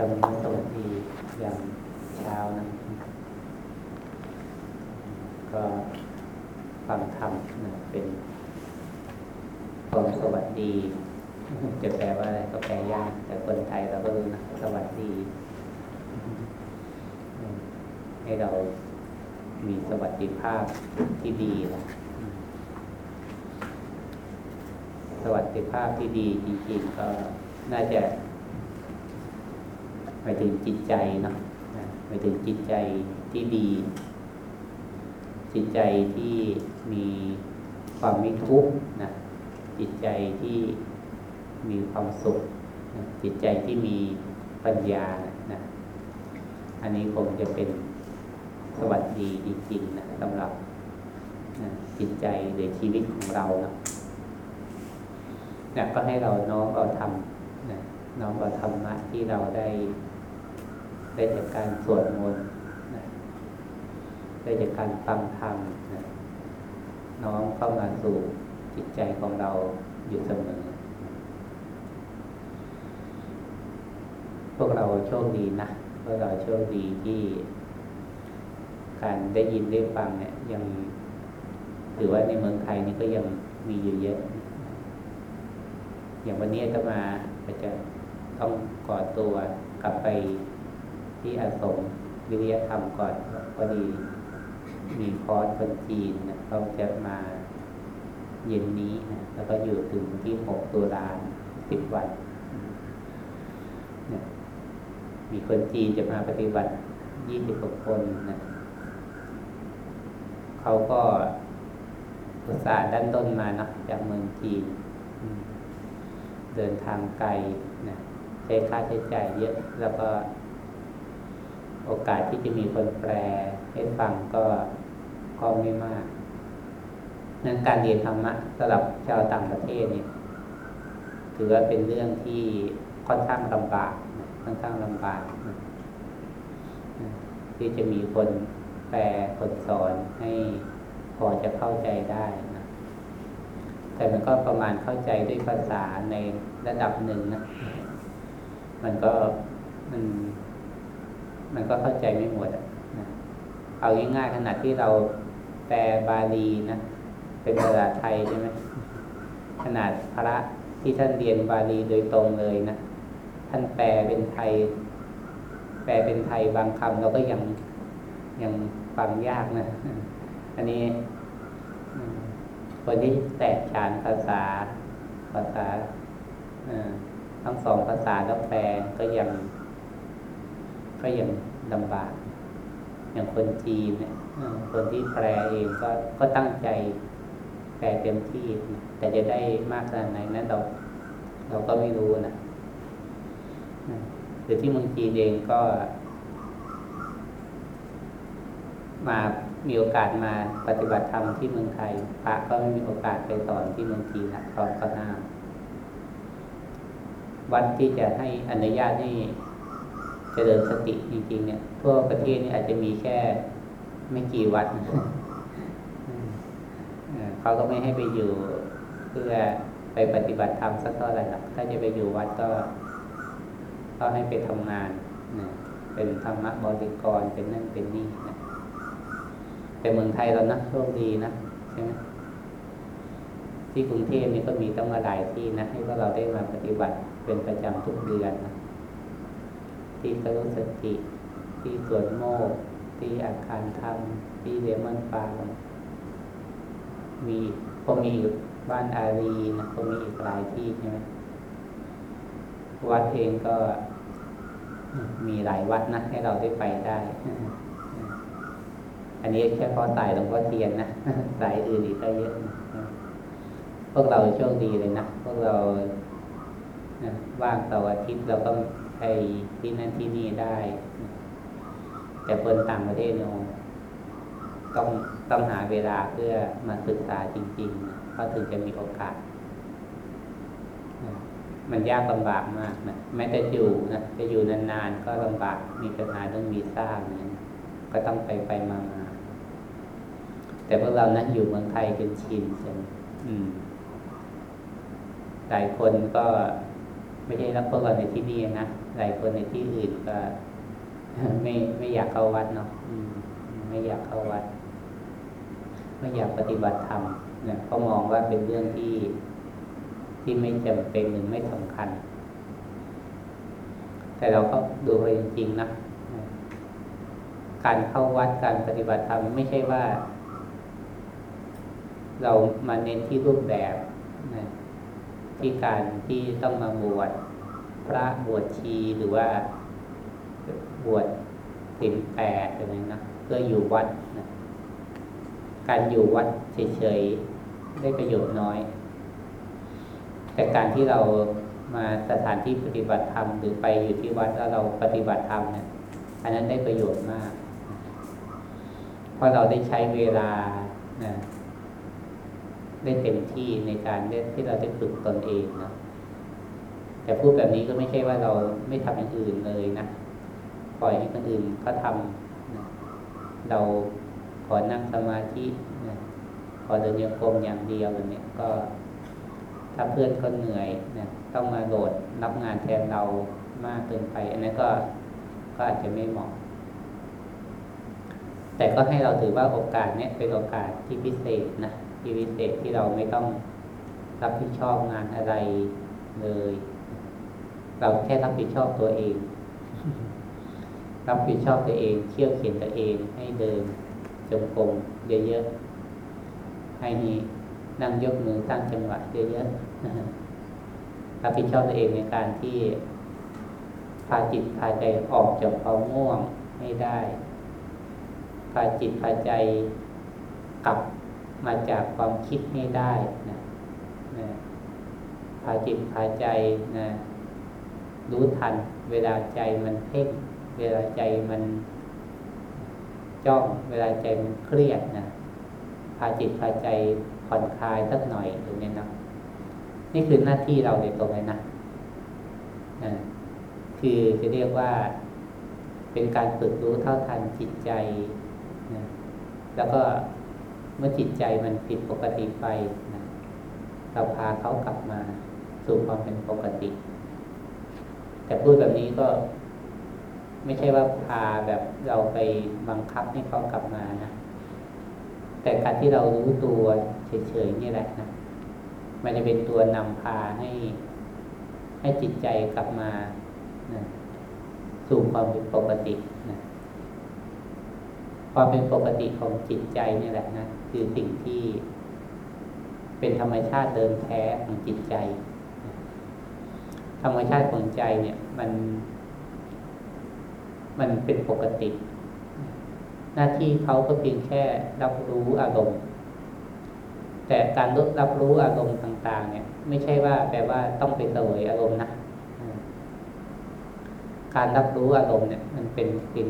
ตอนนี้สวัสดีอย่างเช้านะ ก็ฟังธรรมนะเป็นความสวัสดี จะแปลว่าอะไรก็แปลยาก แต่คนไทยเราก็รู้นะสวัสดี ให้เรามีสวัสดิภาพที่ดีนะสวัสดิภาพที่ดีจริงๆก็น่าจะายถึงจิตใจเนาะหมายถึงจิตใจที่ดี จิตใจที่มีความไม่ทุกข์นะจิตใจที่มีความสุขนะจิตใจที่มีปัญญานะอันนี้คงจะเป็นสวัสดีจริงๆนะสำหรับนะจิตใจหรือชีวิตของเรานะนะก็ให้เราน้อมเอาทำนะน้อมเอาธรรมะที่เราได้ ได้จากการสวดมนต์นะได้จากการฟังธรรมนะน้อมเข้ามาสู่จิตใจของเราอยู่เสมอ พวกเราโชคดีนะ พวกเราโชคดีที่การได้ยินได้ฟังเนี่ย ยังถือว่าในเมืองไทยนี่ก็ยังมีอยู่เยอะ อย่างวันนี้จะมาก็จะต้องก่อตัวกลับไป ที่อาสมวิริยธรรมก่อนพอดีมีคอร์สคนจีนนะเขาจะมาเย็นนี้นะแล้วก็อยู่ถึงที่หกตุลาสิบวันนะมีคนจีนจะมาปฏิบัติยี่สิบกว่าคนนะเขาก็อุตส่าห์ดันต้นมานะจากเมืองจีน เดินทางไกลนะใช้ค่าใช้จ่ายเยอะ แล้วก็ โอกาสที่จะมีคนแปลให้ฟังก็ก็ไม่มากนั้นการเรียนธรรมะสำหรับชาวต่างประเทศเนี่ย ถือว่าเป็นเรื่องที่ค่อนข้างลำบากค่อนข้างลำบากที่จะมีคนแปลคนสอนให้พอจะเข้าใจได้นะแต่มันก็ประมาณเข้าใจด้วยภาษาในระดับหนึ่งนะ มันก็มัน มันก็เข้าใจไม่หมดอะนะเอาง่ายๆขนาดที่เราแปลบาลีนะเป็นภาษาไทยใช่ไหมขนาดพระที่ท่านเรียนบาลีโดยตรงเลยนะท่านแปลเป็นไทย แปลเป็นไทยบางคำเราก็ยังยังฟังยากนะ อันนี้ คนที่แตกฉานภาษาภาษาทั้งสองภาษาแล้วแปลก็ยัง ก็ยังลำบาก อย่างคนจีนเนี่ยคนที่แปลเองก็ก็ตั้งใจแปลเต็มที่ แต่จะได้มากขนาดไหนนั้นเรา เราก็ไม่รู้นะหรือที่เมืองจีนเองก็ มามีโอกาสมาปฏิบัติธรรมที่เมืองไทยพระก็ไม่มีโอกาสไปสอนที่เมืองจีนนะเขาก็ห้ามวัดที่จะให้อนุญาตให้เจริญสติจริง ๆ เนี่ยทั่วประเทศนี่อาจจะมีแค่ไม่กี่วัดเขาก็ไม่ให้ไปอยู่เพื่อไปปฏิบัติธรรมสักเท่าไหร่หรอกถ้าจะไปอยู่วัดก็ ก็ให้ไปทำงานนะเป็นธรรมะบริกรเป็นนั่นเป็นนี่นะแต่เมืองไทยเรานะโชคดีนะใช่ไหมที่กรุงเทพนี่ก็มีต้องมาหลายที่นะให้พวกเราได้มาปฏิบัติเป็นประจำทุกเดือนนะ ที่กรุสติที่สวนโมกที่อาคารธรรมที่เรมอนฟาร์มมีก็มีบ้านอารีนะก็มีอีกหลายที่ใช่ไหมวัดเองก็มีหลายวัดนะให้เราได้ไปได้ อันนี้แค่พอสายหลวงพ่อเทียนนะสายอื่นอีกก็เยอะนะพวกเราโชคดีเลยนะพวกเราว่างเสาร์อาทิตย์เราก็ ไปที่นั่นที่นี่ได้ แต่คนต่างประเทศเนี่ยต้องต้องหาเวลาเพื่อมาศึกษาจริงๆเขาถึงจะมีโอกาส มันยากลำบากมากนะแม้แต่อยู่นะจะอยู่นานๆ ก็ลำบากมีปัญหาต้องมีสร้างนะก็ต้องไปไปมาแต่พวกเรานะอยู่เมืองไทยเป็นชินใช่ไหมหลายคนก็ ไม่ใช่รับพวกเราในที่นี่นะหลายคนในที่อื่นก็ไม่ไม่อยากเข้าวัดเนาะไม่อยากเข้าวัด ไม่อยากปฏิบัติธรรมเนี่ยเขามองว่าเป็นเรื่องที่ที่ไม่จำเป็นหรือไม่สำคัญ แต่เราก็ดูไปจริงๆนะการเข้าวัดการปฏิบัติธรรมไม่ใช่ว่า เรามาเน้นที่รูปแบบนะ ที่การที่ต้องมาบวชพระบวชชีหรือว่าบวชสินแปดอะไรนะเพื่ออยู่วัดนะการอยู่วัดเฉยๆได้ประโยชน์น้อย แต่การที่เรามาสถานที่ปฏิบัติธรรมหรือไปอยู่ที่วัดแล้วเราปฏิบัติธรรมเนี่ยอันนั้นได้ประโยชน์มากเพราะเราได้ใช้เวลานะ ได้เต็มที่ในการที่เราได้ฝึกตนเองนะแต่พูดแบบนี้ก็ไม่ใช่ว่าเราไม่ทำอย่างอื่นเลยนะปล่อยให้คนอื่นเขาทำนะเราขอนั่งสมาธินะขอเดินโยกมอย่างเดียวแบบนี้ก็ถ้าเพื่อนคนเหนื่อยนะต้องมาโหลดรับงานแทนเรามากเกินไป อันนั้นก็ก็อาจจะไม่เหมาะ แต่ก็ให้เราถือว่าโอกาสเนี้ยเป็นโอกาสที่พิเศษนะ ที่พิเศษที่เราไม่ต้องรับผิดชอบงานอะไรเลย เราแค่รับผิดชอบตัวเอง รับผิดชอบตัวเองเที่ยวเขียนตัวเองให้เดินจงกรมเยอะๆ ให้นี่นั่งยกมือตั้งจังหวะเยอะๆ รับผิดชอบตัวเองในการที่พาจิตพาใจออกจากความง่วงให้ได้ พาจิตพาใจกลับ มาจากความคิดให้ได้นะนะพาจิตพาใจนะรู้ทัน เวลาใจมันเพ่ง เวลาใจมันจ้อง เวลาใจมันเครียดนะพาจิตพาใจผ่อนคลายสักหน่อยตรงนี้นะนี่คือหน้าที่เราในตรงนี้นะนะคือจะเรียกว่าเป็นการฝึกรู้เท่าทันจิตใจนะแล้วก็ เมื่อจิตใจมันผิดปกติไปนะเราพาเขากลับมาสู่ความเป็นปกติ แต่พูดแบบนี้ก็ไม่ใช่ว่าพาแบบเราไปบังคับให้เขากลับมานะ แต่การที่เรารู้ตัวเฉยๆนี่แหละนะ มันจะเป็นตัวนำพาให้ให้จิตใจกลับมานะสู่ความเป็นปกตินะความเป็นปกติของจิตใจนี่แหละนะ คือสิ่งที่เป็นธรรมชาติเดิมแท้ของจิตใจ ธรรมชาติของใจเนี่ย มัน มันเป็นปกติ หน้าที่เขาก็เพียงแค่รับรู้อารมณ์ แต่การรับรู้อารมณ์ต่าง ๆ เนี่ย ไม่ใช่ว่าแปลว่าต้องไปเสวยอารมณ์นะการรับรู้อารมณ์เนี่ย มันเป็นเป็น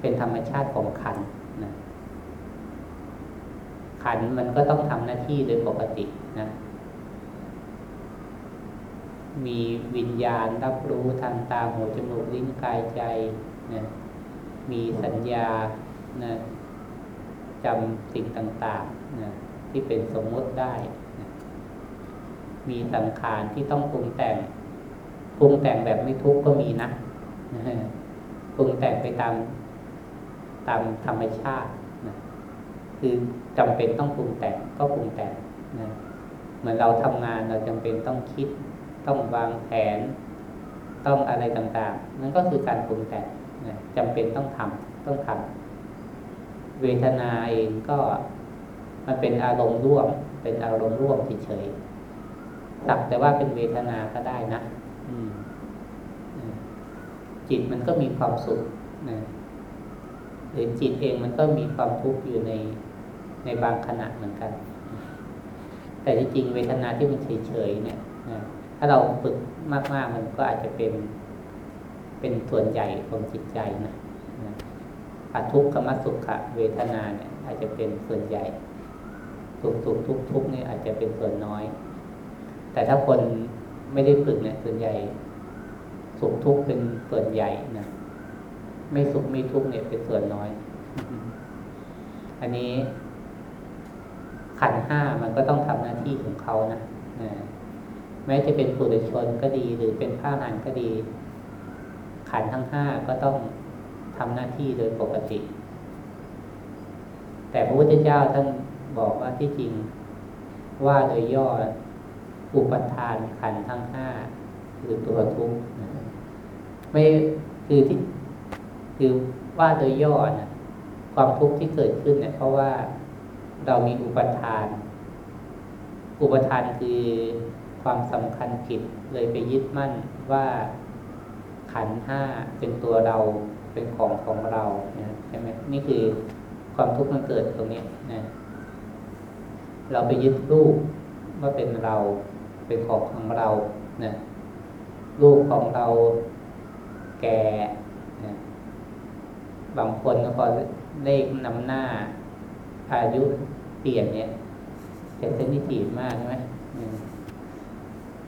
เป็นธรรมชาติของขัน ขันมันก็ต้องทำหน้าที่โดยปกตินะ มีวิญญาณรับรู้ทางตาหูจมูกลิ้นกายใจนะมีสัญญานะจำสิ่งต่างๆนะที่เป็นสมมติได้นะมีสังขารที่ต้องปรุงแต่งปรุงแต่งแบบไม่ทุกข์ก็มีนะปรุงแต่งไปตามตามธรรมชาติ คือจำเป็นต้องปรุงแต่งก็ปรุงแต่งนะเหมือนเราทำงานเราจำเป็นต้องคิด ต้องวางแผน ต้องอะไรต่างๆ นั่นก็คือการปรุงแต่งนะจำเป็นต้องทำต้องทำเวทนาเองก็มันเป็นอารมณ์ร่วม เป็นอารมณ์ร่วมเฉยๆสักแต่ว่าเป็นเวทนาก็ได้นะอืมจิตมันก็มีความสุขนะหรือจิตเองมันก็มีความทุกข์อยู่ใน ในบางขณะเหมือนกัน แต่ที่จริงเวทนาที่มันเฉยๆเนี่ยนะถ้าเราฝึกมากๆมันก็อาจจะเป็น เป็นส่วนใหญ่ของจิตใจนะนะอทุกขมสุขะเวทนาเนี่ยอาจจะเป็นส่วนใหญ่ สุขสุขทุกทุกเนี่ยอาจจะเป็นส่วนน้อย แต่ถ้าคนไม่ได้ฝึกเนี่ยส่วนใหญ่ สุขทุกเป็นส่วนใหญ่นะไม่สุขไม่ทุกเนี่ยเป็นส่วนน้อย อันนี้ ขันห้ามันก็ต้องทำหน้าที่ของเขานะแม้จะเป็นปุถุชนก็ดีหรือเป็นพระอรหันก็ดี ขันทั้งห้าก็ต้องทำหน้าที่โดยปกติ แต่พระพุทธเจ้าท่านบอกว่าที่จริงว่าโดยย่ออุปทานขันทั้งห้าคือตัวทุกข์ไม่คือที่คือว่าโดยย่อนะความทุกข์ที่เกิดขึ้นเนี่ยเพราะว่า เรามีอุปทาน อุปทานคือความสำคัญผิดเลยไปยึดมั่นว่าขันห้าเป็นตัวเราเป็นของของเรานะใช่ไหมนี่คือความทุกข์มันเกิดตรงนี้นะเราไปยึดรูปว่าเป็นเราเป็นของของเรานะรูปของเราแก่นะบางคนก็พอเลขนำหน้า อายุเปลี่ยนเนี่ยจะเซนซิทีฟมากใช่ไหม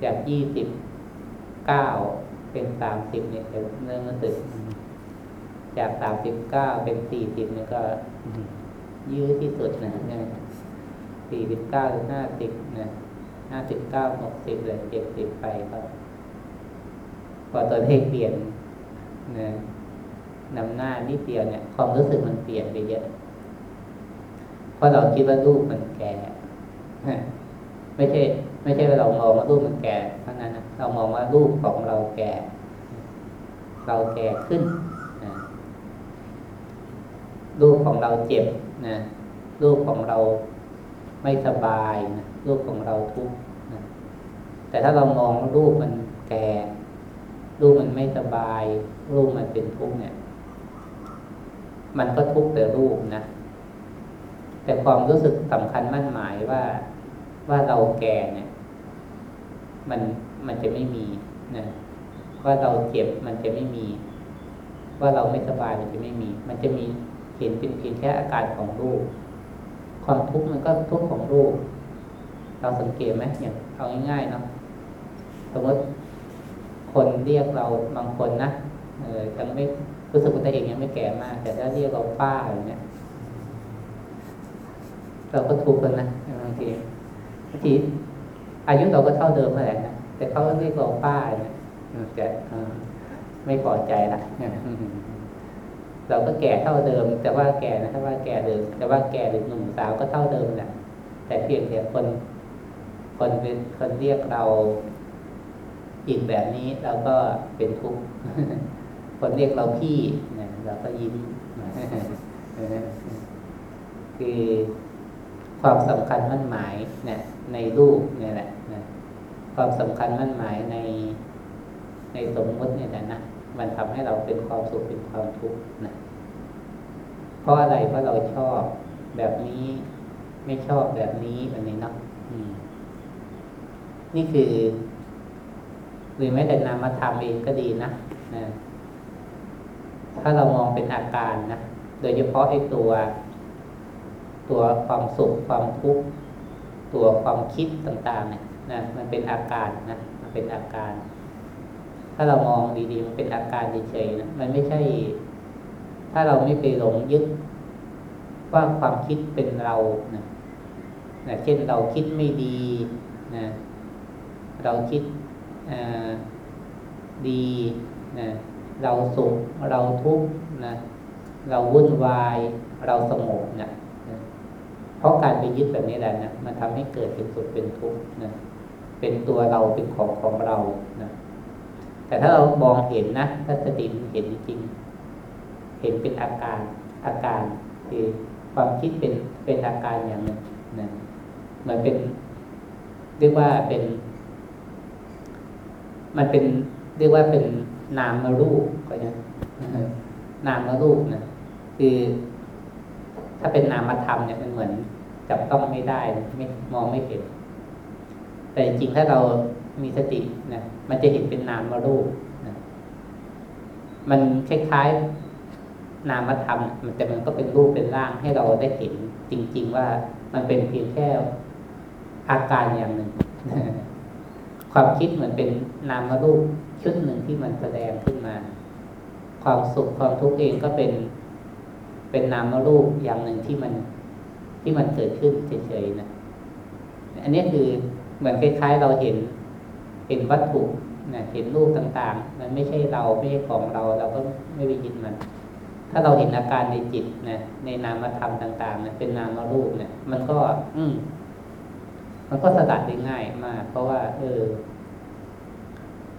จากยี่สิบเก้าเป็นสามสิบเนี่ยจะเริ่มรู้สึก จากสามสิบเก้าเป็นสี่สิบเนี่ยก็ยื้อที่สุดนะเนี่ยสี่สิบเก้าหรือห้าสิบนะห้าสิบเก้าหกสิบเลยเจ็ดสิบไปก็พอตัวเลขเปลี่ยนนะนำหน้านิดเดียวเนี่ยความรู้สึกมันเปลี่ยนไปเยอะ เพราะเราคิดว่ารูปมันแก่ไม่ใช่ ไม่ใช่ว่าเรามองว่ารูปมันแก่เท่านั้นนะเรามองว่ารูปของเราแก่ เราแก่ขึ้นนะรูปของเราเจ็บนะรูปของเราไม่สบายนะรูปของเราทุกข์นะแต่ถ้าเรามองรูปมันแก่รูปมันไม่สบาย รูปมันเป็นทุกข์เนี่ย มันก็ทุกข์แต่รูปนะ แต่ความรู้สึกสำคัญมั่นหมายว่าว่าเราแก่เนี่ย มันมันจะไม่มีนะว่าเราเจ็บมันจะไม่มี ว่าเราไม่สบายมันจะไม่มี มันจะมีเห็นเป็นเพียงแค่อาการของรูปความทุกข์มันก็ทุกข์ของรูป เราสังเกตไหมอย่างเอาง่ายๆเนาะสมมติคนเรียกเราบางคนนะเออยังไม่รู้สึกว่าตัวเองยังไม่แก่มาก แต่ถ้าเรียกเราป้าอย่างเนี้ย เราก็ทุกข์กันนะบางทีบางทีอายุเราก็เท่าเดิมนั่นแหละนะแต่เขาเรียกเราป้าเนี่ยจะไม่พอใจละเราก็แก่เท่าเดิม แต่ว่าแก่นะถ้าว่าแก่เดิมแต่ว่าแก่หรือหนุ่มสาวก็เท่าเดิมแหละแต่เพียงแต่คน คนเป็นคนเรียกเราอีกแบบนี้เราก็เป็นทุกข์คนเรียกเราพี่นะเราก็ยิ้มคือ ความสำคัญมั่นหมายเนี่ยในรูปเนี่ยแหละนะความสำคัญมั่นหมายในในสมมติเนี่ยนะมันทำให้เราเป็นความสุขเป็นความทุกข์นะเพราะอะไรเพราะเราชอบแบบนี้ไม่ชอบแบบนี้แบบนี้เนาะนี่คือ หรือแม้แต่นามธรรมเองก็ดีนะนะถ้าเรามองเป็นอาการนะโดยเฉพาะไอ้ตัว ตัวความสุขความทุกข์ตัวความคิดต่างๆเนี่ยนะมันเป็นอาการนะมันเป็นอาการ ถ้าเรามองดีๆมันเป็นอาการเฉยๆนะมันไม่ใช่ ถ้าเราไม่ไปหลงยึด ว่าความคิดเป็นเรานะนะเช่นเราคิดไม่ดีนะเราคิดดีนะเราสุขเราทุกข์นะเราวุ่นวาย เราสงบนะ เพราะการไปยึดแบบนี้แหละนะมันทำให้เกิดเป็นสุขเป็นทุกข์นะเป็นตัวเราเป็นของของเรานะแต่ถ้าเรามองเห็นนะถ้าสติเห็นจริง เห็นเป็นอาการอาการคือความคิดเป็นเป็นอาการอย่างหนึ่งนะเหมือนเป็น เรียกว่าเป็น มันเป็น เรียกว่าเป็นนามมารูปก็ยังนามมารูปนะคือ ถ้าเป็นนามธรรมเนี่ยมันเหมือนจับต้องไม่ได้ไม่มองไม่เห็น แต่จริงๆถ้าเรามีสตินะมันจะเห็นเป็นนามรูปนะมันคล้ายๆนามธรรมมันแต่มันก็เป็นรูปเป็นร่างให้เราได้เห็นจริง ๆ ว่ามันเป็นเพียงแค่อาการอย่างหนึ่ง ความคิดเหมือนเป็นนามรูปชุดหนึ่งที่มันแสดงขึ้นมา ความสุขความทุกข์เองก็เป็น เป็นนามรูปอย่างหนึ่งที่มันที่มันเกิดขึ้นเฉยๆนะ อันนี้คือเหมือนคล้ายๆ เราเห็นเห็นวัตถุนะเห็นรูปต่างๆ มันไม่ใช่เราไม่ใช่ของเรา เราก็ไม่ไปยึดมัน ถ้าเราเห็นอาการในจิตนะในนามธรรมต่างๆนะเป็นนามรูปเนี่ย มันก็ อืมมันก็สลัดได้ง่ายมาก เพราะว่า เออ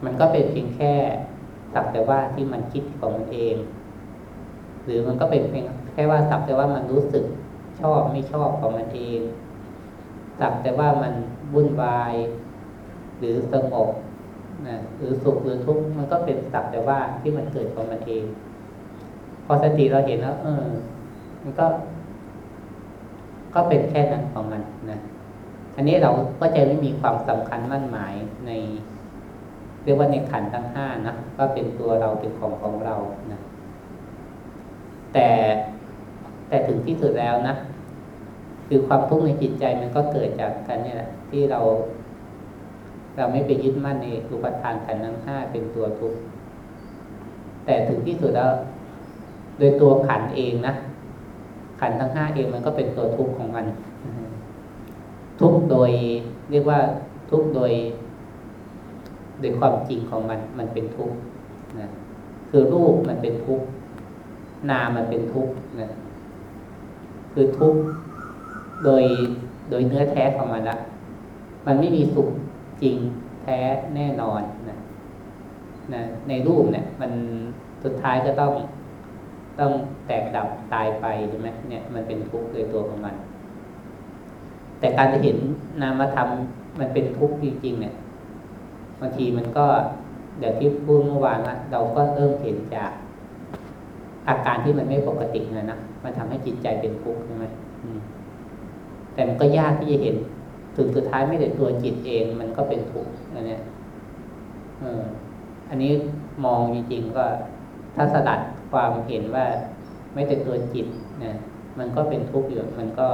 มันก็เป็นเพียงแค่สักแต่ว่าที่มันคิดของมันเอง หรือมันก็เป็นเพียง แค่ว่าสักแต่ว่ามันรู้สึกชอบไม่ชอบของมันเอง สักแต่ว่ามันวุ่นวาย หรือสงบนะหรือสุขหรือทุกข์มันก็เป็นสักแต่ว่าที่มันเกิดของมันเอง พอสติเราเห็นแล้วเออ มันก็ ก็เป็นแค่นั้นของมันนะอันนี้เราก็จะไม่มีความสำคัญมั่นหมายในเรียกว่าในขันทั้งห้านะก็เป็นตัวเราเป็นของของเรานะแต่ แต่ถึงที่สุดแล้วนะคือความทุกข์ในจิตใจมันก็เกิดจากกันเนี่ยแหละที่เรา เราไม่ไปยึดมั่นในรูปทานขันธ์ทั้งห้าเป็นตัวทุกข์แต่ถึงที่สุดแล้ว โดยตัวขันเองนะขันทั้งห้าเองมันก็เป็นตัวทุกข์ของมัน ทุกโดยเรียกว่าทุกโดย โดยความจริงของมัน มันเป็นทุกข์นะคือรูปมันเป็นทุกข์นามมันเป็นทุกข์นะ คือทุกข์โดยโดยเนื้อแท้ของมันละมันไม่มีสุขจริงแท้แน่นอนนะนะในรูปเนี่ย มันสุดท้ายก็ต้องต้องแตกดับตายไปใช่ไหมเนี่ย มันเป็นทุกข์โดยตัวของมัน แต่การจะเห็นนามธรรมมันเป็นทุกข์จริงๆเนี่ยบางทีมันก็เดี๋ยวที่พูดเมื่อวานนะเราก็เริ่มเห็นจาก อาการที่มันไม่ปกตินะนะมันทำให้จิตใจเป็นทุกข์ใช่ไหมแต่มันก็ยากที่จะเห็น ถึงสุดท้ายไม่แต่ตัวจิตเอง มันก็เป็นทุกข์นะเนี่ยเอออันนี้มองจริงๆก็ถ้าสลัดความเห็นว่าไม่แต่ตัวจิตนะมันก็เป็นทุกข์อยู่มันก็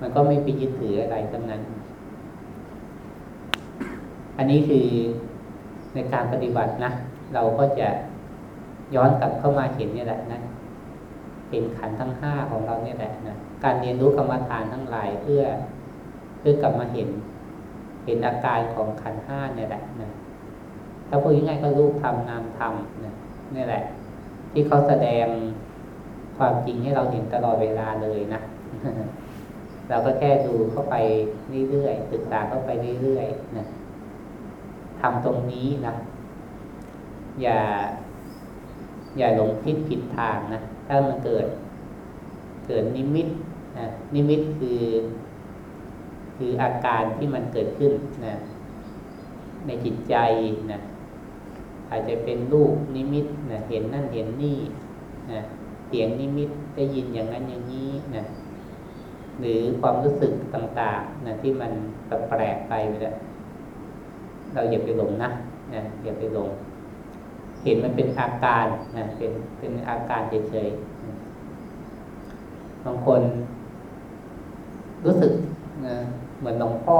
มันก็ไม่ไปยึดถืออะไรทั้งนั้น อันนี้คือในการปฏิบัตินะเราก็จะ ย้อนกลับเข้ามาเห็นนี่แหละนะเห็นขันทั้งห้าของเราเนี่ยแหละนะการเรียนรู้กรรมฐานทั้งหลายเพื่อเพื่อกลับมาเห็น เห็นอาการของขันห้าเนี่ยแหละนะถ้าพูดง่ายๆก็รูปธรรมนามธรรมนะนี่แหละ ที่เขาแสดงความจริงให้เราเห็นตลอดเวลาเลยนะเราก็แค่ดูเข้าไปเรื่อยๆศึกษาเข้าไปเรื่อยๆนะทำตรงนี้นะอย่า อย่าหลงผิดผิดทางนะ ถ้ามันเกิด เกิดนิมิตนะนิมิตคือ คืออาการที่มันเกิดขึ้นนะ ในจิตใจนะอาจจะเป็นรูปนิมิตนะเห็นนั่นเห็นนี่นะเสียงนิมิตได้ยินอย่างนั้นอย่างนี้นะหรือความรู้สึกต่างๆนะที่มันแปลกไปเลยเราอย่าไปหลงนะนะอย่าไปหลง เห็นมันเป็นอาการนะเป็นเป็นอาการเฉยๆบางคน รู้สึกนะเหมือนหลวงพ่อ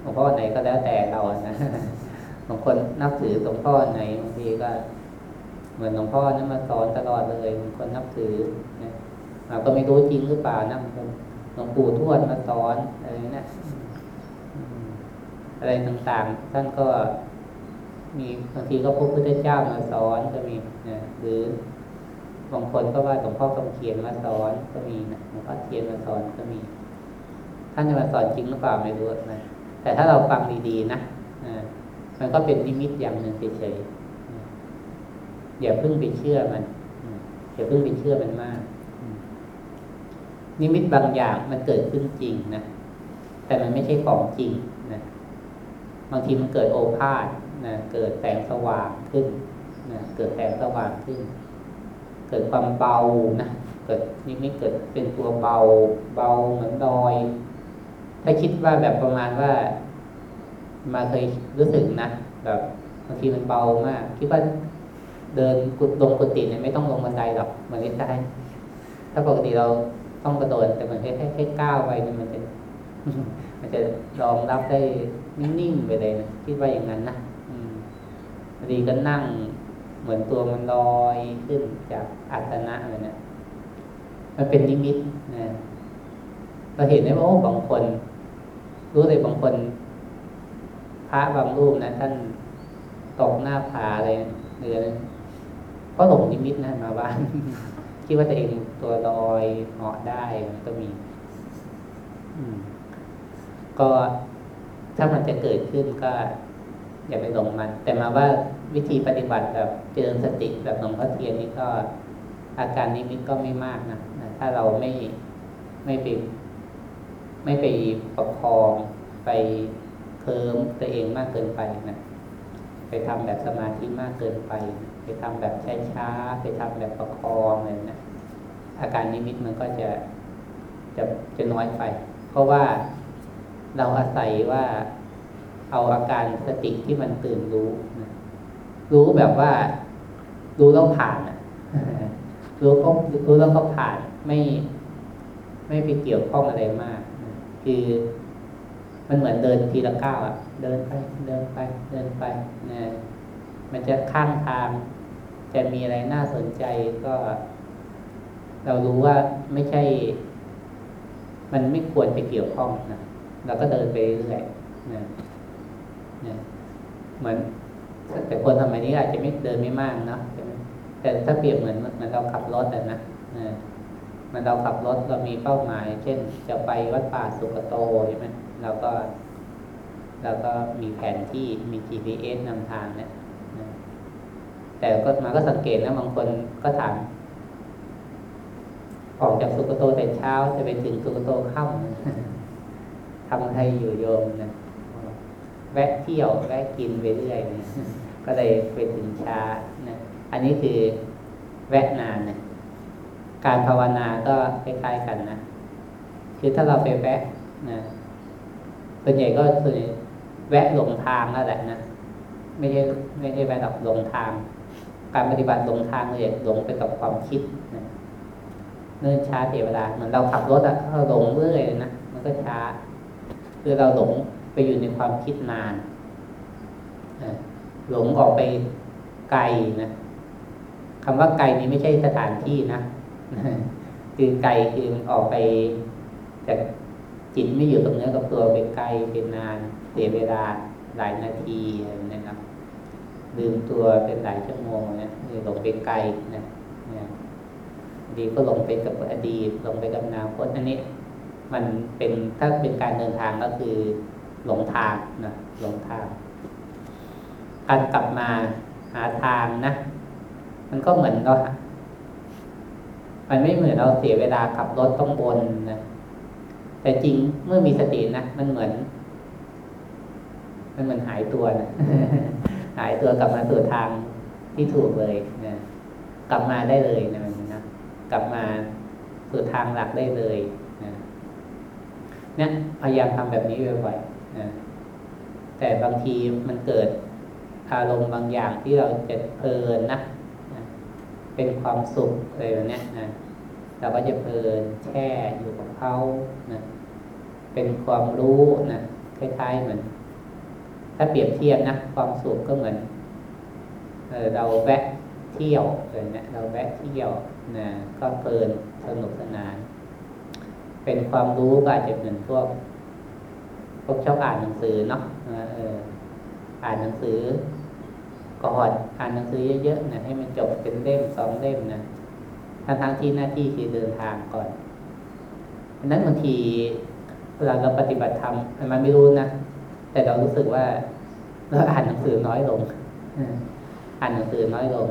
หลวงพ่อไหนก็แล้วแต่เรานะบางคนนับถือหลวงพ่อไหนบางทีก็ เหมือนหลวงพ่อนั้นมาสอนตลอดเลยบางคนนับถือนะเราก็ไม่รู้จริงหรือเปล่านะหลวงปู่ทวดมาสอนอะไรนะอะไรต่างๆ ท่านก็ มีบางทีก็พระพุทธเจ้ามาสอนก็มีนะหรือบางคนก็ว่าหลวงพ่อคำเขียนมาสอนก็มีนะหลวงพ่อเทียนมาสอนก็มี ท่านจะมาสอนจริงหรือเปล่าไม่รู้นะแต่ถ้าเราฟังดีๆนะมันก็เป็นนิมิตอย่างหนึ่งเฉยๆอย่าเพิ่งไปเชื่อมันอย่าเพิ่งไปเชื่อมันมาก นิมิตบางอย่างมันเกิดขึ้นจริงนะแต่มันไม่ใช่ของจริงนะบางทีมันเกิดโอภาษ นะเกิดแสงสว่างขึ้นนะเกิดแสงสว่างขึ้น เกิดความเบานะเกิดนิมิตเกิดเป็นตัวเบา เบาเหมือนดอย ถ้าคิดว่าแบบประมาณว่า มาเคยรู้สึกนะแบบบางทีมันเบามาก คิดว่าเดินกุดลงกุฏิเนี่ยไม่ต้องลงบันไดหรอกมันไม่ได้ถ้าปกติเราต้องกระโดดแต่มันแค่แค่ก้าวไปมันจะมันจะรองรับได้นิ่งๆไปเลยนะคิดว่าอย่างนั้นนะ บางทีก็นั่งเหมือนตัวมันลอยขึ้นจากอัตนะอะไรเนะมันเป็นนิมิตนะเราเห็นได้ว่าโอ้บางคน รู้เลยบางคน พระบางรูปนะ ท่านตกหน้าผาเลยหรือเพราะหลงนิมิตนะมาบ้านคิดว่าตัวเองตัวลอยเหาะได้มันก็มี อืม ก็ถ้ามันจะเกิดขึ้นก็ อย่าไปหลงมัน แต่มาว่าวิธีปฏิบัติแบบเจริญสติแบบหลวงพ่อเทียนนี่ก็ อาการนิมิตก็ไม่มากนะถ้าเราไม่ไม่ไปไม่ไปประคองไปเคิมตัวเองมากเกินไปนะไปทำแบบสมาธิมากเกินไป ไปทำแบบช้าๆไปทำแบบประคองอะไรนะอาการนิมิตมันก็จะจะจะน้อยไป เพราะว่าเราอาศัยว่า เอาอาการสติที่มันตื่นรู้นะรู้แบบว่า รู้แล้วผ่านนะรู้ก็รู้แล้วก็ผ่านไม่ ไม่ไปเกี่ยวข้องอะไรมากนะคือมันเหมือนเดินทีละก้าวอะเดินไป เดินไป เดินไปนะมันจะข้างทาง จะมีอะไรน่าสนใจก็ เรารู้ว่าไม่ใช่ มันไม่ควรไปเกี่ยวข้องนะเราก็เดินไปเรื่อยนะ นะเหมือนแต่คนสมัยนี้อาจจะไม่เดินไม่มากเนาะแต่ถ้าเปรียบเหมือนเหมือนเราขับรถอะนะนะมันเราขับรถเรามีเป้าหมาย เช่น จะไปวัดป่าสุกโตใช่ไหมเราก็เราก็มีแผนที่มี GPS นำทางเนี่ยนะแต่ก็มาก็สังเกตนะบางคนก็ถามออกจากสุกโตแต่เช้าจะไปถึงสุกโตค่ำทำอะไรอยู่โยมนะ แวะเที่ยวแวะกินไปเรื่อยนะก็เลยไปถึงช้านะอันนี้คือแวะนานนะการภาวนาก็คล้ายๆกันนะคือถ้าเราไปแวะนะส่วนใหญ่ก็ส่วนแวะหลงทางนั่นแหละนะไม่ใช่ไม่ใช่แวะหลบหลงทาง การปฏิบัติหลงทางเลยหลงไปกับความคิดนะเนิ่นช้าเสียเวลาเหมือนเราขับรถอะเราหลงเรื่อยนะมันก็ช้า คือเราหลง ไปอยู่ในความคิดนานหลงออกไปไกลนะคำว่าไกลนี้ไม่ใช่สถานที่นะคือไกลคือออกไปจากจิตไม่อยู่ตรงเนื้อกับตัวไปไกลเป็นนานเสียเวลาหลายนาทีนะครับลืมตัวเป็นหลายชั่วโมงเนี่ยหลงไปไกลนะดีก็หลงไปกับอดีตหลงไปกับอนาคตอันนี้ มันเป็นถ้าเป็นการเดินทางก็คือ หลงทางนะหลงทาง การกลับมาหาทางนะ มันก็เหมือนเรามันไม่เหมือนเราเสียเวลาขับรถต้องบนนะแต่จริงเมื่อมีสตินะมันเหมือน มันเหมือนหายตัวนะหายตัวกลับมาสู่ทางที่ถูกเลยนะกลับมาได้เลยนะมันนะกลับมาสู่ทางหลักได้เลยนะเนี่ยพยายามทำแบบนี้บ่อยๆ นะแต่บางทีมันเกิดอารมณ์บางอย่างที่เราจะเพลินนะนะเป็นความสุขอะไรแบบนี้นะเราก็จะเพลินแช่อยู่กับเขานะเป็นความรู้นะคล้ายๆเหมือน ถ้าเปรียบเทียบนะความสุขก็เหมือนเออเราแวะเที่ยวเลยนะเราแวะเที่ยวนะก็เพลินสนุกสนาน เป็นความรู้ก็อาจจะเหมือนพวก พวกชอบอ่านหนังสือเนาะอออ่านหนังสือก่อนอ่านหนังสือเยอะๆนะให้มันจบเป็นเล่มสองเล่มนะทั้งทั้งที่หน้าที่คือเดินทางก่อนอันนั้นบางทีเวลาเราปฏิบัติธรรมมันไม่รู้นะแต่เรารู้สึกว่าเราอ่านหนังสือน้อยลงอ่านหนังสือน้อยลง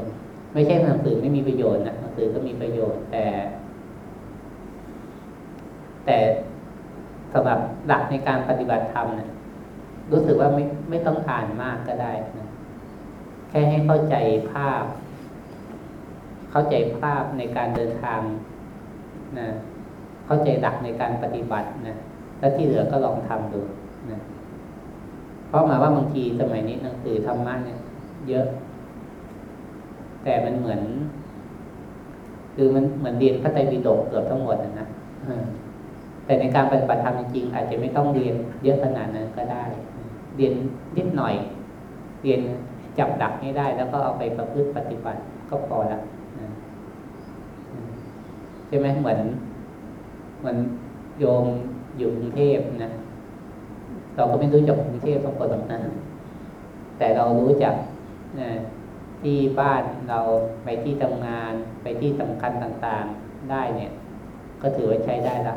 ไม่ใช่หนังสือไม่มีประโยชน์นะหนังสือก็มีประโยชน์แต่ แต่ สำหรับหลักในการปฏิบัติธรรมเนะรู้สึกว่าไม่ไม่ต้องอ่านมากก็ได้นะแค่ให้เข้าใจภาพ เข้าใจภาพในการเดินทางนะเข้าใจหลักในการปฏิบัตินะแล้วที่เหลือก็ลองทำดูนะเพราะมาว่าบางทีสมัยนี้หนังสือธรรมะเนี่ย เยอะ แต่มันเหมือน คือมันเหมือนเรียนพระไตรปิฎกเกือบทั้งหมดนะ แต่ในการปฏิบัติธรรมจริงๆอาจจะไม่ต้องเรียนเยอะขนาดนั้นก็ได้ เรียนนิดหน่อย เรียนจับดักให้ได้ แล้วก็เอาไปประพฤติปฏิบัติก็พอละใช่ไหมเหมือนเหมือนโยมอยู่กรุงเทพนะเราก็ไม่รู้จักกรุงเทพทั้งหมดหรอกนะแต่เรารู้จักนะที่บ้านเราไปที่ทำงานไปที่สำคัญต่างๆได้เนี่ย ก็ถือว่าใช้ได้ละ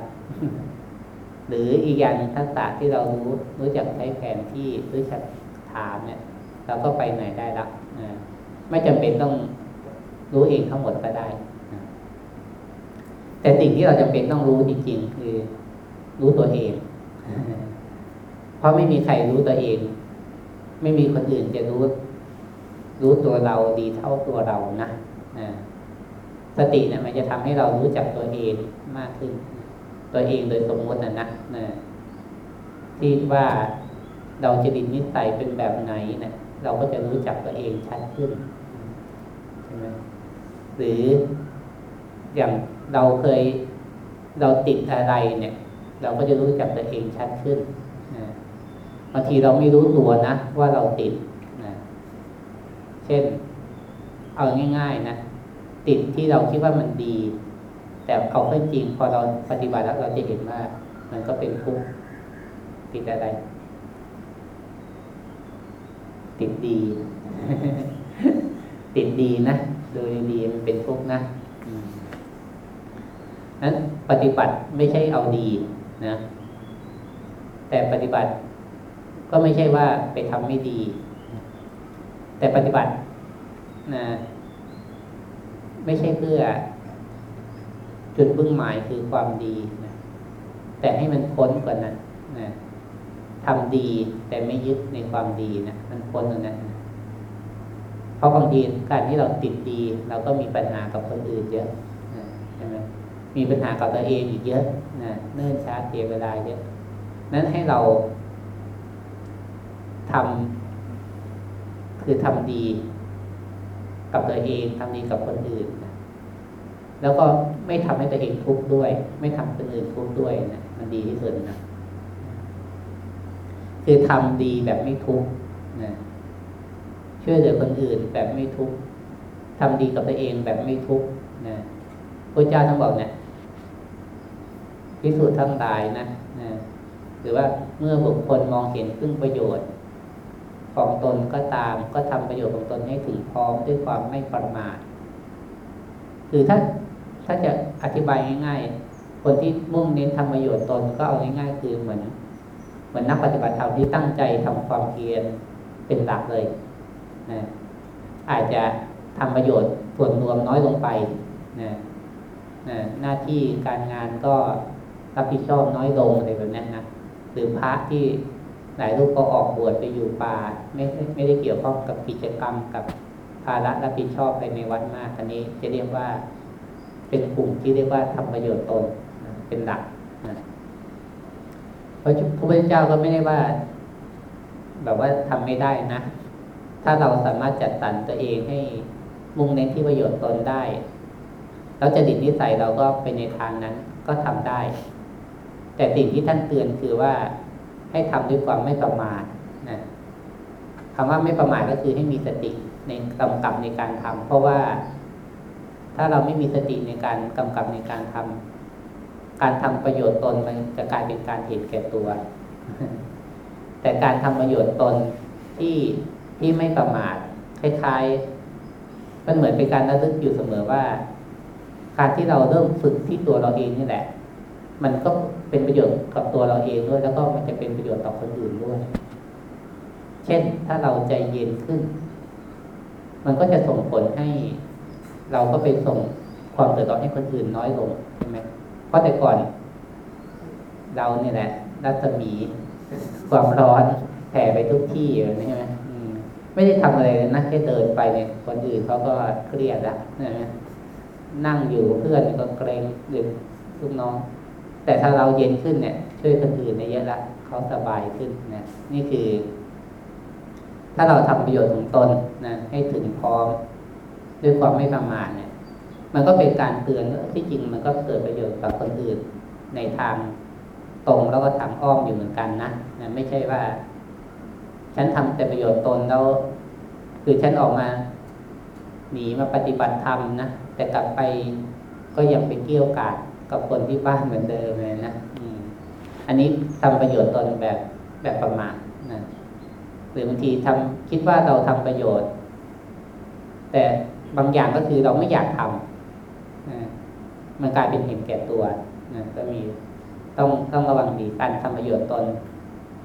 หรืออีกอย่างทักษะที่เรารู้รู้จักใช้แผนที่รู้จักถามเนี่ย เราก็ไปไหนได้ละนะไม่จำเป็นต้องรู้เองทั้งหมดก็ได้ แต่สิ่งที่เราจำเป็นต้องรู้จริงๆ คือ รู้ตัวเอง เพราะไม่มีใครรู้ตัวเอง ไม่มีคนอื่นจะรู้ รู้ตัวเราดีเท่าตัวเรานะนะสติเนี่ยมันจะทำให้เรารู้จักตัวเองมากขึ้น ตัวเองโดยสมมตินะนะนะที่ว่าเราจะดินนิสัยเป็นแบบไหนเนะี่ยเราก็จะรู้จักตัวเองชัดขึ้นใช่ไหมหรืออย่างเราเคยเราติดอะไรเนี่ย เราก็จะรู้จักตัวเองชัดขึ้นบางทีเราไม่รู้ตัวนะว่าเราติดนะเช่น เอาง่าย ๆนะติดที่เราคิดว่ามันดี แต่เอาเข้าจริงพอเราปฏิบัติแล้วเราจะเห็นว่ามันก็เป็นทุกข์ติดอะไร ติดดี ติดดีนะโดยดีมันเป็นทุกข์นะนั้นปฏิบัติไม่ใช่เอาดีนะ แต่ปฏิบัติก็ไม่ใช่ว่าไปทำไม่ดี แต่ปฏิบัตินะไม่ใช่เพื่อ จุดบึ้งหมายคือความดีนะแต่ให้มันพ้นกว่านั้นนะทำดีแต่ไม่ยึดในความดีนะมันพ้นตรงนั้นนะเพราะบางทีการที่เราติดดี เราก็มีปัญหากับคนอื่นเยอะนะใช่ไหมมีปัญหากับตัวเองอีกเยอะนะเนิ่นช้าเสียเวลาเยอะนั้นให้เราทำคือทำดี กับตัวเองทำดีกับคนอื่น แล้วก็ไม่ทำให้ตัวเองทุกข์ด้วย ไม่ทำคนอื่นทุกข์ด้วยนะมันดีที่สุดนะคือทำดีแบบไม่ทุกข์นะช่วยเหลือคนอื่นแบบไม่ทุกข์ทำดีกับตัวเองแบบไม่ทุกข์นะพระเจ้าท่านบอกเนี่ยพิสูจน์ทั้งหลายนะนะหรือว่าเมื่อบุคคลมองเห็นซึ่งประโยชน์ ของตนก็ตาม ก็ทำประโยชน์ของตนให้ถึงพร้อมด้วยความไม่ประมาทคือถ้า ถ้าจะอธิบายง่าย ๆ คนที่มุ่งเน้นทำประโยชน์ตนก็เอาง่ายๆ คือเหมือนเหมือนนักปฏิบัติธรรมที่ตั้งใจทำความเพียรเป็นหลักเลยนะอาจจะทำประโยชน์ส่วนรวมน้อยลงไปนะนะหน้าที่การงานก็รับผิดชอบน้อยลงอะไรแบบนั้นนะหรือพระที่หลายรูปก็ออกบวชไปอยู่ป่าไม่ไม่ได้เกี่ยวข้องกับกิจกรรมกับภาระรับผิดชอบไปในวัดมากอันนี้จะเรียกว่า เป็นกลุ่มที่เรียกว่าทำประโยชน์ตนเป็นหลักนะพระพุทธเจ้าก็ไม่ได้ว่า แบบว่าทำไม่ได้นะ ถ้าเราสามารถจัดสรรตัวเองให้มุ่งเน้นที่ประโยชน์ตนได้ แล้วจะดิตนิสัยเราก็ไปในทางนั้นก็ทำได้ แต่สิ่งที่ท่านเตือนคือว่าให้ทำด้วยความไม่ประมาทนะคำว่าไม่ประมาทก็คือให้มีสติในกำกับในการทำเพราะว่า ถ้าเราไม่มีสติในการกำกับในการทำการทำประโยชน์ตนมันจะกลายเป็นการเห็นแก่ตัว แต่การทำประโยชน์ตนที่ที่ไม่ประมาทคล้ายๆ มันเหมือนเป็นการระลึกอยู่เสมอว่า การที่เราเริ่มฝึกที่ตัวเราเองนี่แหละ มันก็เป็นประโยชน์กับตัวเราเองด้วย แล้วก็มันจะเป็นประโยชน์ต่อคนอื่นด้วย เช่นถ้าเราใจเย็นขึ้น มันก็จะส่งผลให้ เราก็ไปส่งความเดือดร้อนให้คนอื่นน้อยลงใช่ไหมเพราะแต่ก่อน เราเนี่ยแหละรัศมี ความร้อนแผ่ไปทุกที่ใช่ไหมไม่ได้ทำอะไรเลยนะแค่เดินไปเนี่ยคนอื่นเขาก็เครียดละใช่ไหมนั่งอยู่เพื่อนก็เกรงหรือลูกน้อง แต่ถ้าเราเย็นขึ้นเนี่ย ช่วยคนอื่นได้เยอะละเขาสบายขึ้นนะนี่คือ ถ้าเราทำประโยชน์ของตนนะให้ถึงพร้อม ด้วยความไม่ประมาทเนี่ย มันก็เป็นการเตือนว่าที่จริงมันก็เกิดประโยชน์กับคนอื่นในทางตรงแล้วก็ทางอ้อมอยู่เหมือนกันนะนะไม่ใช่ว่า ฉันทำแต่ประโยชน์ตนแล้ว คือฉันออกมาหนีมาปฏิบัติธรรมนะแต่กลับไปก็ยังไปเกี่ยวกาดกับคนที่บ้านเหมือนเดิมเลยนะอันนี้ทำประโยชน์ตนแบบแบบประมาทนะหรือบางทีทำคิดว่าเราทำประโยชน์ แต่ บางอย่างก็คือเราไม่อยากทำนะมันกลายเป็นเห็นแก่ตัวนะก็มีต้องต้องระวังดีการทำประโยชน์ตน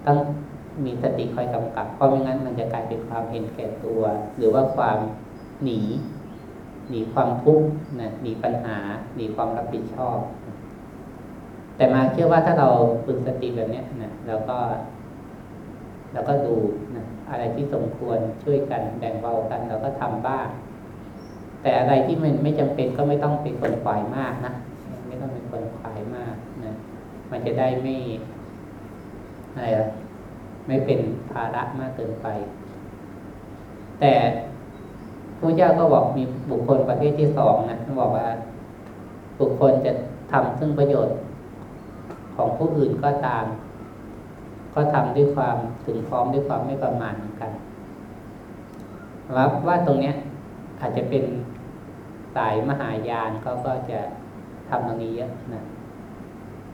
ต้องมีสติคอยกำกับ เพราะไม่งั้นมันจะกลายเป็นความเห็นแก่ตัว หรือว่าความหนีหนีความทุกข์นะหนีปัญหาหนีความรับผิดชอบ แต่มาเชื่อว่าถ้าเราฝึกสติแบบนี้นะเราก็เราก็ดูนะอะไรที่สมควรช่วยกันแบ่งเบากันเราก็ทำบ้าง แต่อะไรที่มันไม่จำเป็นก็ไม่ต้องเป็นคนขวายมากนะไม่ต้องเป็นคนขวายมากนะมันจะได้ไม่อะไรละไม่เป็นภาระมากเกินไป แต่พระเจ้าก็บอกมีบุคคลประเภทที่สองนะบอกว่า บุคคลจะทำซึ่งประโยชน์ของผู้อื่นก็ตาม ก็ทำด้วยความถึงพร้อมด้วยความไม่ประมาทเหมือนกันว่าว่าตรงเนี้ยอาจจะเป็น สายมหายานเขาก็จะทำตรงนี้เยอะนะ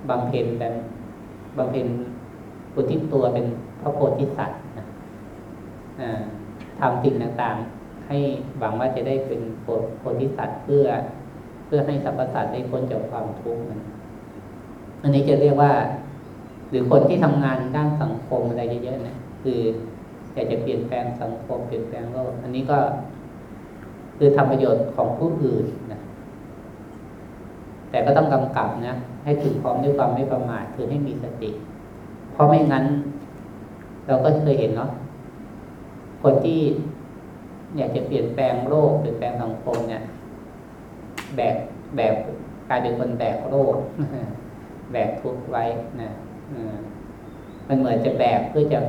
บำเพ็ญแบบบำเพ็ญอุทิศตัวเป็นพระโพธิสัตว์นะทำสิ่งต่างๆ ให้หวังว่าจะได้เป็นโพธิสัตว์เพื่อเพื่อให้สรรพสัตว์ได้พ้นจากความทุกข์มันอันนี้จะเรียกว่า หรือคนที่ทำงานด้านสังคมอะไรเยอะๆนะคืออยากจะเปลี่ยนแปลงสังคมเปลี่ยนแปลงโลกอันนี้ก็ คือทำประโยชน์ของผู้อื่นนะแต่ก็ต้องกำกับนะ ให้ถึงพร้อมด้วยความไม่ประมาทคือให้มีสติ เพราะไม่งั้น เราก็เคยเห็นเนาะคนที่อยากจะเปลี่ยนแปลงโลกเปลี่ยนแปลงสังคมเนี่ย แบกแบกกลายเป็นคนแบกโลกแบกทุกไว้นะมันเหมือนจะแบกเพื่อจะ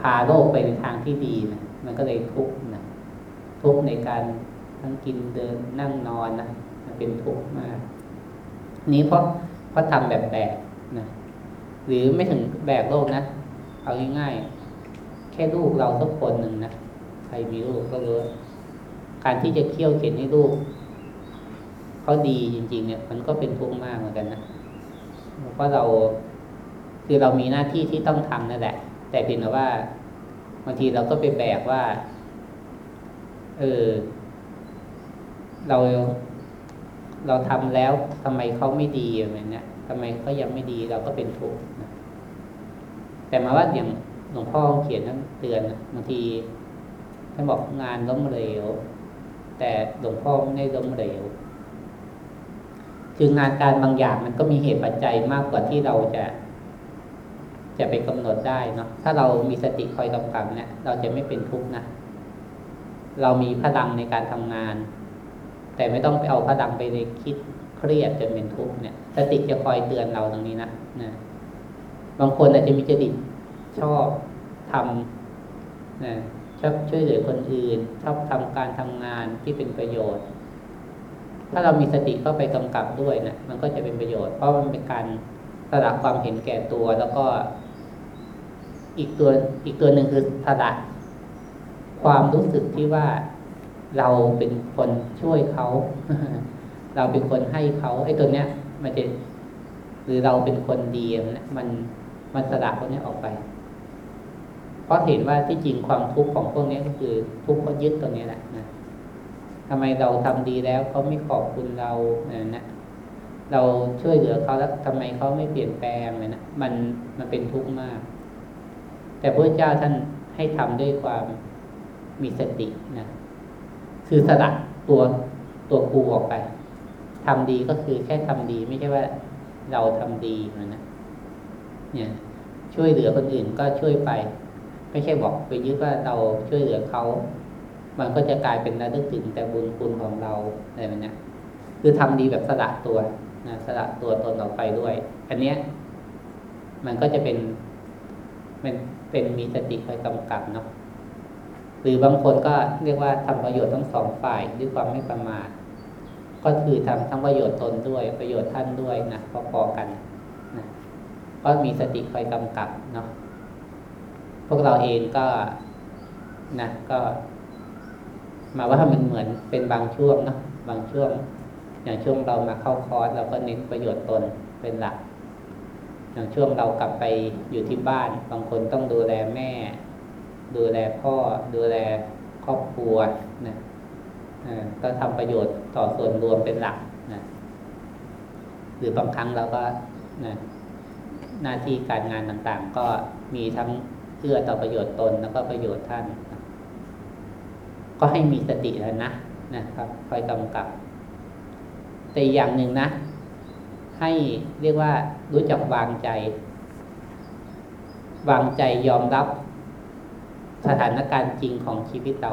พาโลกไปในทางที่ดีนะ มันก็เลยทุกข์นะทุกข์ในการทั้งกินเดินนั่งนอนนะมันเป็นทุกข์มาก นี้เพราะเพราะทำแบบแบกนะหรือไม่ถึงแบกโลกนะเอาง่ายๆแค่ลูกเราสักคนหนึ่งนะใครมีลูกก็รู้การที่จะเคี่ยวเข็นให้ลูกเขาดีจริง ๆ เนี่ย มันก็เป็นทุกข์มากเหมือนกันนะเพราะเราคือเรามีหน้าที่ที่ต้องทำนั่นแหละ แต่เพียงแต่ว่า บางทีเราก็ไปแบกว่า เออ เราเราทำแล้วทำไมเขาไม่ดีอะไรเงี้ยทำไมเขายังไม่ดีเราก็เป็นทุกข์นะแต่มาว่าอย่างหลวงพ่อเขียนนั้นเตือนบางทีท่านบอกงานล้มเหลว แต่หลวงพ่อไม่ได้ล้มเหลว คืองานการบางอย่างมันก็มีเหตุปัจจัยมากกว่าที่เราจะ จะไปกำหนดได้เนาะถ้าเรามีสติคอยกำกับเนี่ยเราจะไม่เป็นทุกข์นะเรามีพลังในการทำงาน แต่ไม่ต้องไปเอาพลังไปในคิดเครียดจนเป็นทุกข์เนี่ย สติจะคอยเตือนเราตรงนี้นะนะบางคนอาจจะมีจริตชอบทำนะชอบช่วยเหลือคนอื่น ชอบทำการทำงานที่เป็นประโยชน์ ถ้าเรามีสติเข้าไปกำกับด้วยนะมันก็จะเป็นประโยชน์เพราะมันเป็นการสละความเห็นแก่ตัวแล้วก็ อีกตัวอีกตัวหนึ่งคือสละความรู้สึกที่ว่าเราเป็นคนช่วยเขา เราเป็นคนให้เขาไอ้ตัวเนี้ย มันจะหรือเราเป็นคนดีมันมันสละพวกนี้ออกไป เพราะเห็นว่าที่จริงความทุกข์ของพวกนี้ก็คือทุกข์เพราะยึดตัวนี้แหละนะทำไมเราทำดีแล้วเขาไม่ขอบคุณเราเนี่ยนะเราช่วยเหลือเขาแล้วทำไมเขาไม่เปลี่ยนแปลงเลยนะมันมันเป็นทุกข์มาก แต่พระเจ้าท่านให้ทำด้วยความมีสตินะคือสละตัวตัวกูออกไปทำดีก็คือแค่ทำดี ไม่ใช่ว่าเราทำดีนะนะ เนี่ย ช่วยเหลือคนอื่นก็ช่วยไป ไม่ใช่บอกไปยึดว่าเราช่วยเหลือเขามันก็จะกลายเป็นระลึกถึงแต่บุญคุณของเราอะไรแบบนี้คือทำดีแบบสละตัวนะสละตัวตนออกไปด้วย อันเนี้ย มันก็จะเป็นมัน เป็นมีสติคอยกำกับเนาะหรือบางคนก็เรียกว่าทำประโยชน์ทั้งสองฝ่ายด้วยความไม่ประมาทก็คือทำทั้งประโยชน์ตนด้วยประโยชน์ท่านด้วยนะพอๆกันนะก็มีสติคอยกำกับเนาะพวกเราเองก็นะก็ มาว่ามันเหมือนเป็นบางช่วงเนาะบางช่วง อย่างช่วงเรามาเข้าคอร์สเราก็เน้นประโยชน์ตนเป็นหลัก อย่างช่วงเรากลับไปอยู่ที่บ้าน บางคนต้องดูแลแม่ ดูแลพ่อ ดูแลครอบครัวนะก็ทำประโยชน์ต่อส่วนรวมเป็นหลักนะหรือบางครั้งเราก็นะหน้าที่การงานต่างๆ ก็มีทั้งเอื้อต่อประโยชน์ตนแล้วก็ประโยชน์ท่าน ก็ให้มีสติแล้วนะนะครับคอยกำกับ แต่อย่างหนึ่งนะ ให้เรียกว่ารู้จักวางใจ วางใจยอมรับสถานการณ์จริงของชีวิตเรา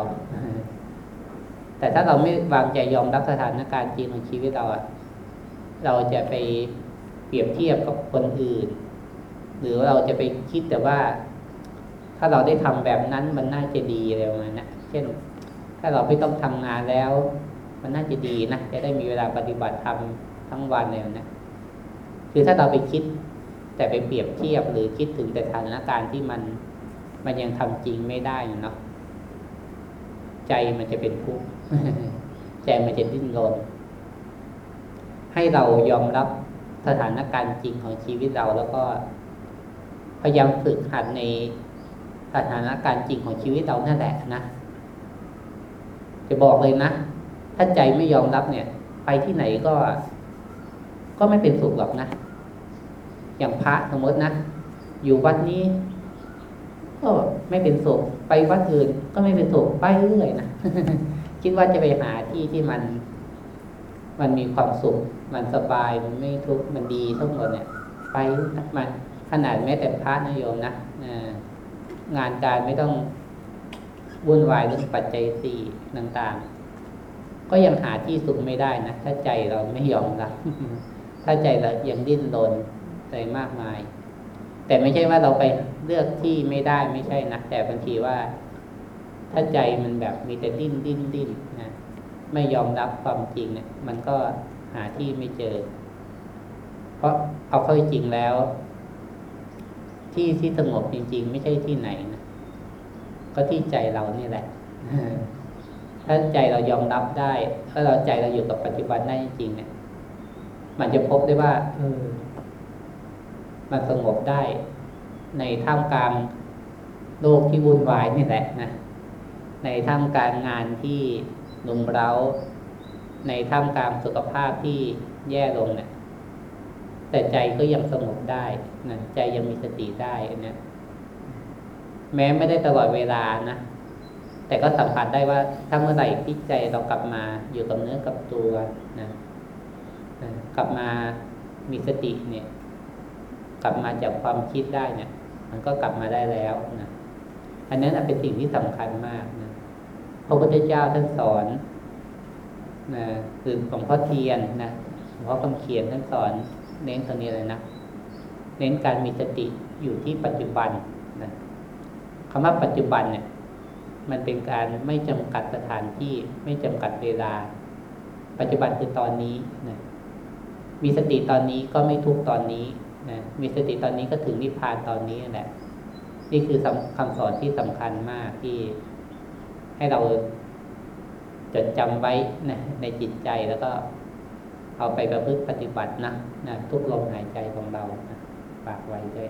แต่ถ้าเราไม่วางใจยอมรับสถานการณ์จริงของชีวิตเราอะเราจะไปเปรียบเทียบกับคนอื่น หรือเราจะไปคิดแต่ว่า ถ้าเราได้ทำแบบนั้นมันน่าจะดีอะไรประมาณนะเช่น ถ้าเราไม่ต้องทำงานแล้ว มันน่าจะดีนะจะได้มีเวลาปฏิบัติธรรมทั้งวันเลยนะ คือถ้าเราไปคิดแต่ไปเปรียบเทียบหรือคิดถึงแต่สถานการณ์ที่มันมันยังทำจริงไม่ได้เนาะใจมันจะเป็นทุกข์ใจมันจะดิ้นรนให้เรายอมรับสถานการณ์จริงของชีวิตเราแล้วก็พยายามฝึกหัดในสถานการณ์จริงของชีวิตเรานั่นแหละนะจะบอกเลยนะถ้าใจไม่ยอมรับเนี่ย ไปที่ไหนก็ ก็ไม่เป็นสุขหรอกนะ อย่างพระสมมตินะ อยู่วัดนี้ ก็ไม่เป็นสุข ไปวัดอื่น ก็ไม่เป็นสุข ไปเรื่อยนะ คิดว่าจะไปหาที่ที่มัน มันมีความสุข มันสบาย มันไม่ทุกข์ มันดีทั้งหมดเนี่ย ไปมันขนาดแม้แต่พระนโยมนะงานการไม่ต้องวุ่นวายเรื่องปัจจัยสี่ต่างๆ ก็ยังหาที่สุขไม่ได้นะ ถ้าใจเราไม่ยอมรับ ถ้าใจเรายังดิ้นรนอะไรมากมาย แต่ไม่ใช่ว่าเราไปเลือกที่ไม่ได้ไม่ใช่นะแต่บางทีว่า ถ้าใจมันแบบมีแต่ดิ้นดิ้นดิ้นนะไม่ยอมรับความจริงเนี่ย มันก็หาที่ไม่เจอ เพราะเอาเข้าจริงแล้ว ที่ที่สงบจริง ๆ ไม่ใช่ที่ไหนนะก็ที่ใจเรานี่แหละถ้าใจเรายอมรับได้ ถ้าเราใจเราอยู่กับปัจจุบันได้จริงเนี่ย มันจะพบได้ว่าเออมันสงบได้ ในท่ามกลางโลกที่วุ่นวายนี่แหละนะในท่ามกลางงานที่หนุ่มเร้า ในท่ามกลางสุขภาพที่แย่ลงเนี่ยแต่ใจก็ยังสงบได้นะใจยังมีสติได้นะแม้ไม่ได้ตลอดเวลานะแต่ก็สัมผัสได้ว่าถ้าเมื่อไหร่ที่ใจเรากลับมาอยู่กับเนื้อกับตัวนะ กลับมามีสติเนี่ย กลับมาจากความคิดได้เนี่ย มันก็กลับมาได้แล้วนะอันนั้นเป็นสิ่งที่สำคัญมากนะพระพุทธเจ้าท่านสอนนะคือหลวงพ่อเทียนนะหลวงพ่อคำเขียนท่านสอนเน้นตรงนี้เลยนะเน้นการมีสติอยู่ที่ปัจจุบันนะคำว่าปัจจุบันเนี่ย มันเป็นการไม่จำกัดสถานที่ไม่จำกัดเวลา ปัจจุบันคือตอนนี้นะ มีสติตอนนี้ก็ไม่ทุกตอนนี้นะมีสติตอนนี้ก็ถึงนิพพานตอนนี้แหละ นี่คือคำสอนที่สำคัญมากที่ ให้เราจดจำไว้นะในจิตใจแล้วก็ เอาไปประพฤติปฏิบัตินะนะทุกลมหายใจของเรานะฝากไว้ด้วย